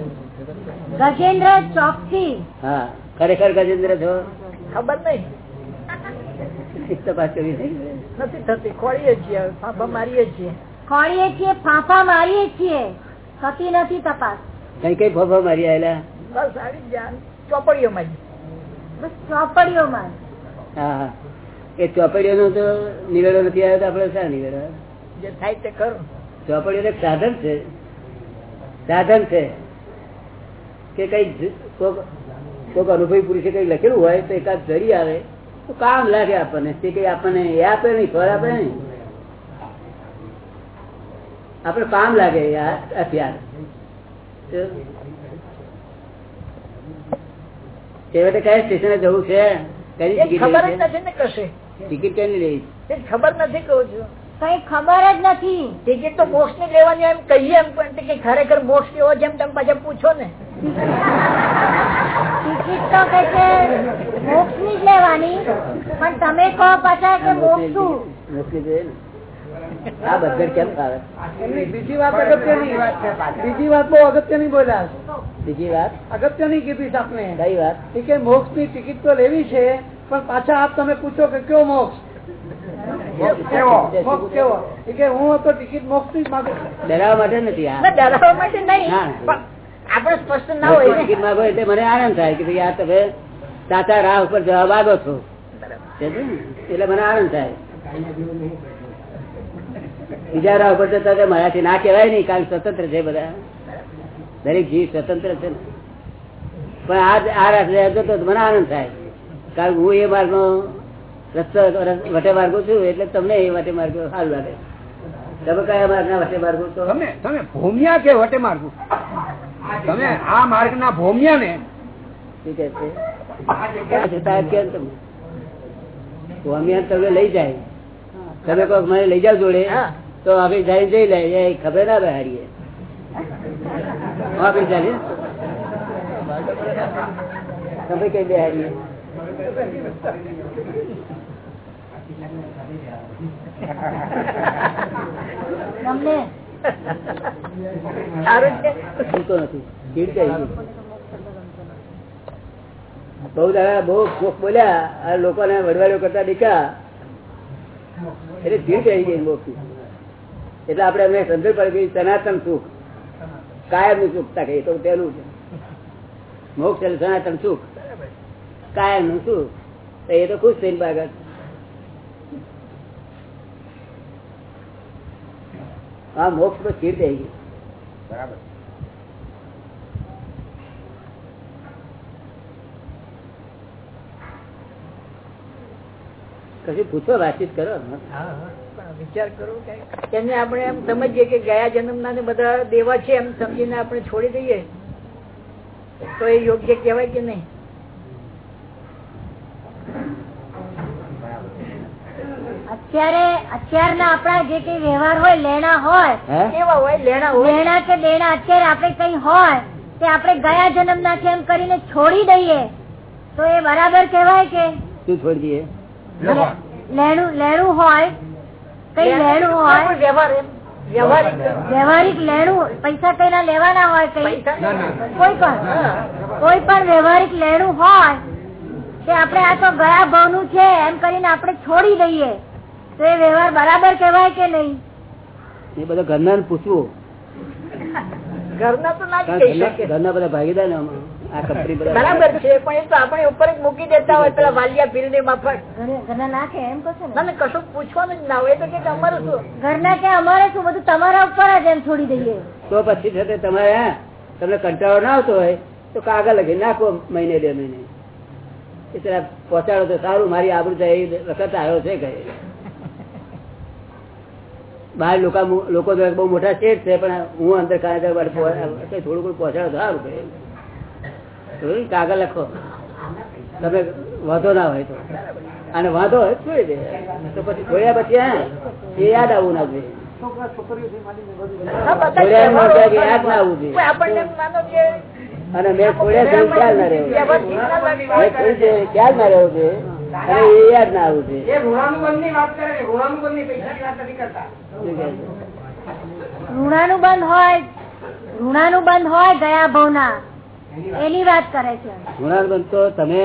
ગજેન્દ્ર ચોકસી. હા ખરેખર ગજેન્દ્ર છો? ખબર નહીં. તપાસ કરવી નથી થતી ખોળીએ છીએ ફાંફા મારીએ છીએ. ખોળીએ છીએ ફાંફા મારીએ છીએ. થતી નથી તપાસ. કઈ કઈ ફોફા મારી આવેલા બસ આવી જ ચોપડીઓમાં બસ ચોપડીઓમાં હા હા. એ ચોપડીઓ નો તો નિવેડો નથી આવ્યો તો આપડે શા નિવેડો? જે થાય તે કરું. ચોપડીઓ એક સાધન છે. સાધન છે. કે કઈ કોઈક અનુભવી પુરુષે કઈ લખેલું હોય તો એકાદ જરી આવે તો કામ લાગે આપણને. તે કઈ આપણને એ આપે નહીં ફળ આપે નહીં. આપણે કામ લાગે હથિયાર છેવટે કયા સ્ટેશને જવું છે? ખબર જ? નથી ને કશે. ટિકિટ કેની લેવી? ખબર નથી કહું છું. કઈ ખબર જ નથી. ટિકિટ તો મોક્ષની લેવાની એમ કહીએ એમ પણ કે ખરેખર મોક્ષ લેવો જેમ તમે પાછા પૂછો ને. ટિકિટ તો કે છે મોક્ષની જ લેવાની. પણ તમે કહો પાછા કે મોક્ષ શું મોક્ષ દે ને. આ બધા કેમ ફાવે બીજી વાત અગત્યની બીજી વાત બહુ અગત્યની બોલ્યા બીજી વાત? અગત્યની કીધી આપને. કઈ વાત? કે મોક્ષની ટિકિટ તો લેવી છે પણ પાછા આપ તમે પૂછો કે કયો મોક્ષ? હું તો ટિકિટ મોક્ષની જ ડરાવવા માટે નથી ડરાવવા માટે નહીં. હા. સ્પષ્ટ ના હોય. ટિકિટ માંગો એટલે મને આનંદ થાય કે આ તમે સાચા રાહ ઉપર જવાબ આગો છો. એટલે મને આનંદ થાય. બીજા રાહ ઉપર જતા મારાથી ના કહેવાય નહીં કારણ સ્વતંત્ર છે બધા. દરેક જીવ સ્વતંત્ર છે ને. પણ આ આ રાસ્તે જતો તો મને આનંદ થાય. કારણ કે હું એ માર્ગનો રસ્તો વટે માર્ગો છું એટલે તમને એ વટે માર્ગો સારું લાગે. તમે કયા માર્ગના વટે માર્ગો છો? તમે તમે ભૂમ્યા કે વટે માર્ગો? તમે આ માર્ગ ના ભૂમ્યા ને શું કે છે સાહેબ કેમ તમે? લઈ જાય. તમે કહો મને લઈ જાવ જોડે હા. તો આપણે જાય જઈ લે એ ખબર ના રહે હારીએ. આપણે ચાલીએ તમે કઈ બેહાડીએ તમને બહુ દાડા બહુ બોલ્યા લોકોને વડવાડો કરતા દીકા એટલે ચીડ આવી ગઈ મોક્ષ એટલે આપણે એમને સમજ પડી ગઈ સનાતન સુખ. કાયમનું સુખતા કહીએ તો તેનું છે મોક્ષ એટલે સનાતન સુખ. કાયમનું શું? તો એ તો ખુશ થઈને બાગત હા મોક્ષ તો સ્થિર થઈ ગયું. બરાબર. કશું પૂછો વાતચીત કરો. વિચાર કરો એને આપણે એમ સમજીએ કે ગયા જન્મના ને બધા દેવા છે એમ સમજીને આપણે છોડી દઈએ. તો એ યોગ્ય કહેવાય કે નહીં? અત્યારે અત્યારના આપણા જે કઈ વ્યવહાર હોય લેણા હોય એવા હોય લેણા હોય? લેણા કે દેણા અત્યારે આપણે કઈ હોય તે આપણે ગયા જન્મ ના એમ કરીને છોડી દઈએ. તો એ બરાબર કહેવાય કે શું છોડી દઈએ? લેણું. લેણું હોય કઈ લેણું હોય. વ્યવહાર વ્યવહારિક વ્યવહારિક લેણું પૈસા કઈના લેવાના હોય કઈ? કોઈ પણ. કોઈ પણ વ્યવહારિક લેણું હોય તે આપણે આ તો ગયા ભાવનું છે એમ કરીને આપણે છોડી દઈએ. તો એ વ્યવહાર બરાબર કહેવાય કે નહીં? એ બધા ઘરના પૂછવું. ઘરના બધા ભાગીદાર ને આ કંપની બરાબર છે પણ એ તો આપણે ઉપર જ મૂકી દેતા હોય પેલા વાલિયા પીરની માફક. ઘરે- ઘરના નાખે એમ કહો ના? કશું પૂછવાનું જ ના હોય તો કે અમારું શું? ઘરના કે અમારે શું? બધું તમારા ઉપર જ એમ છોડી દઈએ. તો પછી છે તમારે તમને કંટાળો ના આવતો હોય તો કાગળ લખી નાખો મહિને બે મહિને. એ જરા પહોંચાડો તો સારું મારી આબરૂ થાય એ વખત આવ્યો છે કહે બહાર લોકો લોકો તો બહુ મોટા શેઠ છે પણ હું અંદર થોડું કોઈ પહોંચાડો તો સારું થોડું કાગળ લખો. તમે વાંધો ના હોય તો. અને વાંધો હોય તો છોડી દે. તો પછી છોડ્યા પછી હા એ યાદ આવવું ના જોઈએ. કે યાદ ના આવવું જોઈએ. કે અને મેં છોડ્યા ખ્યાલ ના રહ્યો ખ્યાલ ના રહ્યો છે એ ના યાદ ના આવું જોઈએ એ ઋણાનુબંધની વાત કરે છે. ઋણાનુબંધની પૈસાની વાત નથી કરતા. શું ઋણાનું બંધ હોય ઋણાનું બંધ હોય ગયા ભવના એની વાત કરે છે. ઋણાનુબંધ તો તમે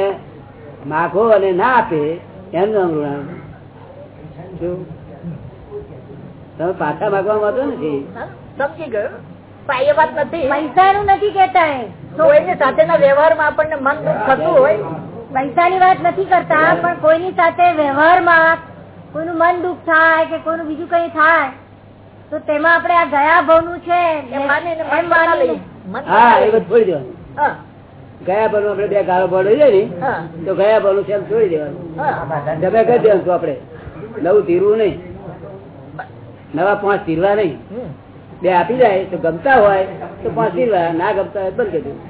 માગો અને ના આપે એમ નામ ઋણાનુબંધ. તમે પાછા માગવા માંગો નથી? સમજી ગયો. એ વાત નથી. પૈસાનું નથી કેતા એ. કોઈની સાથેના વ્યવહારમાં આપણને મન દુઃખ થતું હોય. પૈસાની વાત નથી કરતા પણ કોઈની સાથે વ્યવહારમાં કોઈનું મન દુઃખ થાય કે કોઈનું બીજું કઈ થાય તો તેમાં આપણે આ ગયા છે. બધું છોડી દેવાનું. ગયા ભાવ આપડે બે ગાળો ભાવ લઈ જાય ને તો ગયા ભરનું છે એમ છોડી દેવાનું. હા. જમે કરી દેવાનું આપડે આપણે. નવું ધીરવું નહીં. નવા પાંચ ધીરવા નહીં. બે આપી જાય તો ગમતા હોય તો પાંચ ધીરવા ના ગમતા હોય તો બંધ કરી દેવું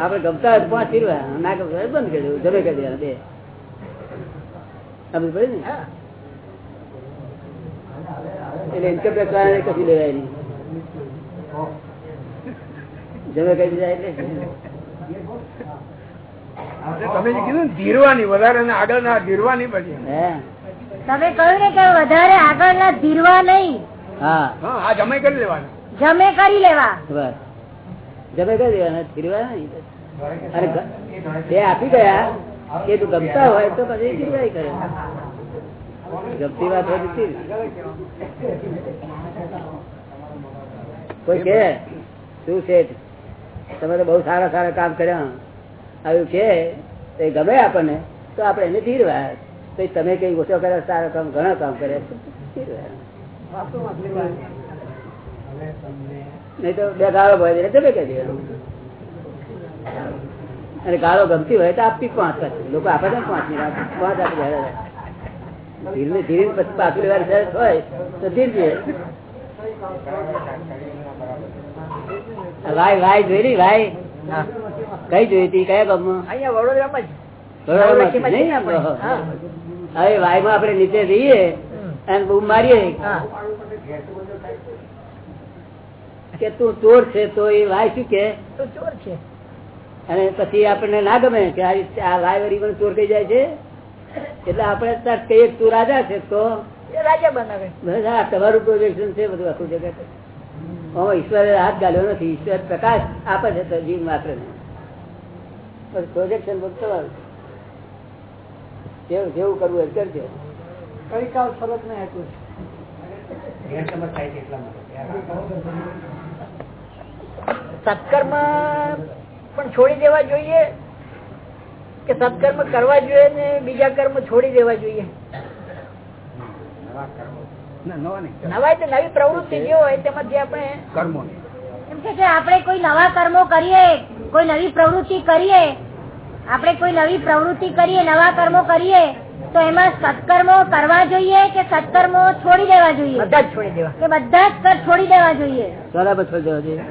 આપડે ગમતા હોય પાંચ ધીરવા ના ગમતા બંધ કરી દેવું. જમે કરી દેવાના બે. સમજ પડે ને? એટલે ઇન્કમ ટેક્સ વાળાને કશું લેવાય નહીં. જમે કરી દીધા એટલે તમે જે કીધું ધીરવાની વધારે ને આગળ ના ધીરવાની પછી. તમે કહ્યું ને કે વધારે આગળ ના ધીરવા નહીં. હા. હા આ જમાઈ કરી લેવાનું. જમે કરી લેવા. બસ. જમે કરી દેવાના નહીં અને બે આપી ગયા એ તો ગમતા હોય તો પછી ધીરવાય કરે. ગમતી વાત હોય કોઈ કે, શું છે તમે તો બહુ સારા સારા કામ કર્યા. આવ્યું તો એ ગમે આપણને, તો આપણે એને ધીરવા તો તમે કઈ ઓછો કર્યા, સારા કામ, ઘણા કામ કર્યા, તો ધીરવા નહીં તો બે ગાળો ભરે એટલે જમે કરી દેવાનું અને ગાળો ગમતી હોય તો આપી પાંચ લોકો આપે છે પાંચની પાંચ આપી ધીરે ધીરે પછી પાછું લેવાની શરત હોય તો ધીરજે વાય વાય જોઈ રહી વાય કઈ જોઈ હતી? કયા ગામમાં? અહીંયા વડોદરામાં. હવે વાયમાં આપણે નીચે જઈએ. અને બૂમ મારીએ. હા. કે તું ચોર છે તો એ વાય શું કે? ચોર છે. અને પછી આપણને ના ગમે કે આ લાય વરી પણ ચોર કહી જાય છે? એટલે આપણે કહીએ તું રાજા છે તો રાજા બનાવે. તમારું પ્રોજેક્શન છે બધું આખું જગત. ઈશ્વરે હાથ ગાલ્યો નથી. ઈશ્વર પ્રકાશ આપે છે તો જીવ માત્ર ને. પ્રોજેક્શન બધું તમારું. જેવું જેવું કરવું એ કરજો. કલિકાલ ફરક ને આપ્યું છે? ગેરસમજ થાય છે એટલા માટે. સત્કર્મ પણ છોડી દેવા જોઈએ કે સત્કર્મ કરવા જોઈએ ને બીજા કર્મ છોડી દેવા જોઈએ? નવા પ્રવૃત્તિ જે હોય તેમાંથી આપણે કર્મો એમ કે આપણે કોઈ નવા કર્મો કરીએ કોઈ નવી પ્રવૃત્તિ કરીએ આપણે કોઈ નવી પ્રવૃત્તિ કરીએ નવા કર્મો કરીએ તો એમાં સત્કર્મો કરવા જોઈએ કે સત્કર્મો છોડી દેવા જોઈએ? બધા જ છોડી દેવા. કે બધા જ કર છોડી દેવા જોઈએ? બરાબર છોડી દેવા જોઈએ.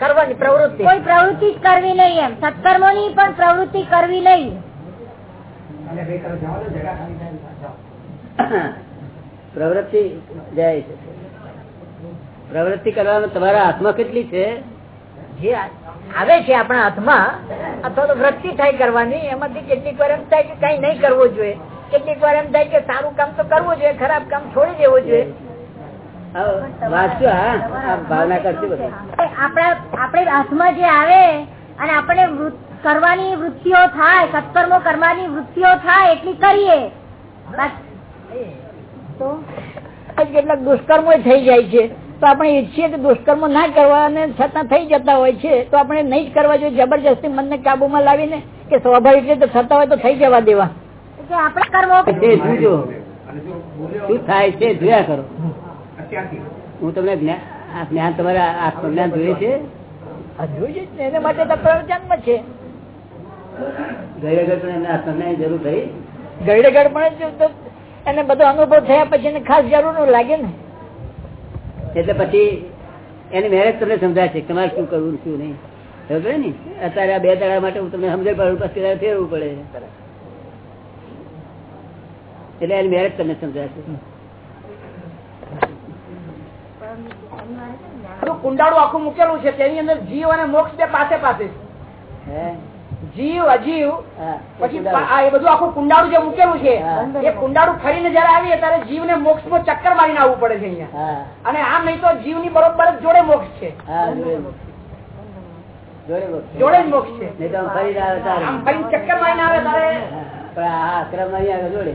કરવાની પ્રવૃત્તિ. કોઈ પ્રવૃત્તિ જ કરવી નહીં એમ. સત્કર્મો ની પણ પ્રવૃત્તિ કરવી નહીં. પ્રવૃત્તિ જાય છે. પ્રવૃત્તિ કરવામાં તમારા હાથમાં કેટલી છે? જે આવે છે આપણા હાથમાં અથવા તો વૃત્તિ થાય કરવાની. એમાંથી કેટલીક વાર એમ થાય કે કઈ નહીં કરવું જોઈએ. કેટલીક વાર એમ થાય કે સારું કામ તો કરવું જોઈએ ખરાબ કામ છોડી દેવું જોઈએ. આપણા હાથમાં જે આવે અને આપણે કરવાની વૃત્તિઓ થાય સત્કર્મો કરવાની વૃત્તિઓ થાય એટલી કરીએ. બસ. તો? આજ કેટલાક દુષ્કર્મો થઈ જાય છે. તો આપણે ઈચ્છીએ કે દુષ્કર્મો ના કરવા અને છતાં થઈ જતા હોય છે તો આપણે નહીં જ કરવા જોઈએ. જબરજસ્તી મનને કાબુમાં લાવીને કે સ્વાભાવિક રીતે થતા હોય તો થઈ જવા દેવા. આપણે કરવો શું થાય છે જોયા કરો. હું તમને જ્ઞાન તમારે આત્મજ્ઞાન જોઈએ છે? આ જોઈએ એને માટે જન્મ છે. ગઈ પણ એમને આત્મજ્ઞાન જરૂર થઈ ગરડે પણ એને બધો અનુભવ થયા પછી એને ખાસ જરૂર લાગે ને. એટલે પછી એની મેરેજ તમને સમજાય છે તમારે શું કરવું શું નહીં. ખબર ને? અત્યારે આ બે દાડા માટે હું તમને સમજાય પાડું પછી તારે ફેરવું પડે. એટલે એની મેરેજ તમને સમજાય છે. બધું કુંડાળું આખું મૂકેલું છે તેની અંદર જીવ અને મોક્ષ બે પાસે પાસે છે. જીવ અજીવ પછી એ બધું આખું કુંડાળું જે મૂકેલું છે એ કુંડાળું ફરીને જયારે આવીએ ત્યારે જીવ ને મોક્ષ નો ચક્કર મારીને આવવું પડે છે અહીંયા. અને આમ નહીં તો જીવની બરોબર જ જોડે મોક્ષ છે. જોડે જ મોક્ષ છે. આમ ફરી ચક્કર મારીને આવે તારે. પણ આ અક્રમ નહીં આવે જોડે.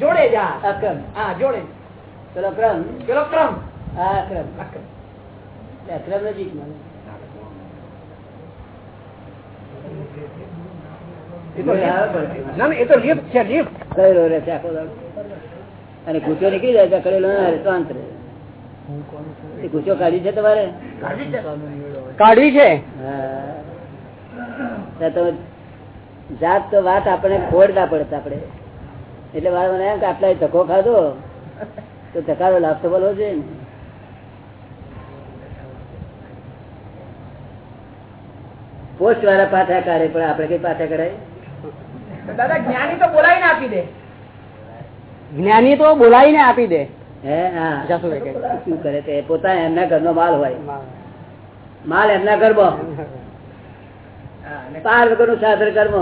જોડે જ આ અક્રમ. હા જોડે જ. પેલો ક્રમ. પેલો ક્રમ. આ અક્રમ નજીક. અને ગુચો નીકળી જાય કરેલો ના શાંત રહે ગુચો કાઢી છે તમારે? કાઢી છે. તમે જાત તો વાત આપણે ખોડતા પડતા આપણે. એટલે વાત મને એમ કે આટલા ધક્કો ખાધો તો ધકારો લાભ તો બોલવો જોઈએ ને. પોસ્ટ વાળા પાછા કાઢે પણ આપણે કઈ પાછા કરાય દાદા જ્ઞાની તો બોલાવીને આપી દે. જ્ઞાની તો બોલાવીને આપી દે. હે? હા. જાસુભાઈ કહે. શું કરે તે પોતાના એમના ઘરનો માલ હોય. માલ. એમના ઘરમાં પાર વગરનું સાધન કર્મ.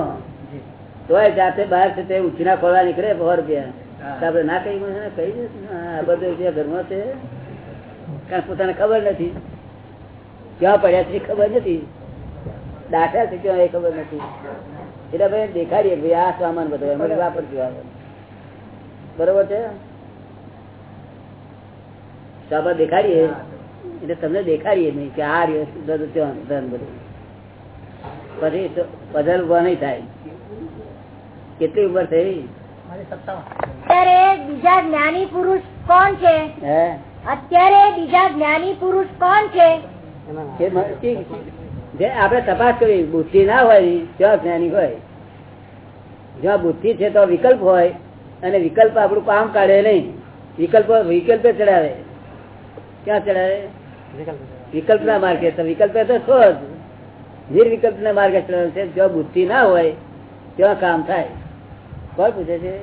તોય જાતે બહાર છે તે ઉછીના ખોલવા નીકળે સો રૂપિયા. તો આપણે ના કહી ને? કહી બધું રૂપિયા ઘરમાં છે. કારણ પોતાને ખબર નથી. ક્યાં પડ્યા છે ખબર નથી. દાખલા શીખ્યો એ ખબર નથી. એટલે ભાઈ દેખાડીએ ભાઈ આ સામાન બધો એમાં વાપરજો બરોબર છે? સાબા દેખાડીએ. એટલે તમને દેખાડીએ નહીં કે આ રહ્યો ત્યાં ધન બધું. પછી તો પઝલ ઊભા નહીં થાય. કેટલી ઉંમર થઈ? અત્યારે બીજા જ્ઞાની પુરુષ કોણ છે? હે? અત્યારે બીજા જ્ઞાની પુરુષ કોણ છે. જે આપણે તપાસ કરી બુદ્ધિ ના હોય ત્યાં જ્ઞાની હોય. જ્યાં બુદ્ધિ છે તો વિકલ્પ હોય અને વિકલ્પ આપણું કામ કાઢે નહીં. વિકલ્પ વિકલ્પે ચડાવે. ક્યાં ચડાવે? વિકલ્પ ના માર્ગે. તો વિકલ્પ તો શોધ. નિર્વિકલ્પ ના માર્ગે ચડાવે છે. જ્યાં બુદ્ધિ ના હોય ત્યાં કામ થાય. કોણ પૂછે છે?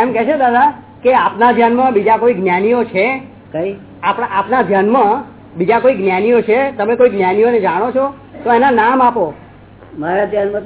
એમ કે છે દાદા કે આપના ધ્યાનમાં બીજા કોઈ જ્ઞાનીઓ છે? કઈ? આપણા આપના ધ્યાનમાં બીજા કોઈ જ્ઞાનીઓ છે? તમે કોઈ જ્ઞાનીઓને જાણો છો? તો એના નામ આપો. મારા ધ્યાનમાં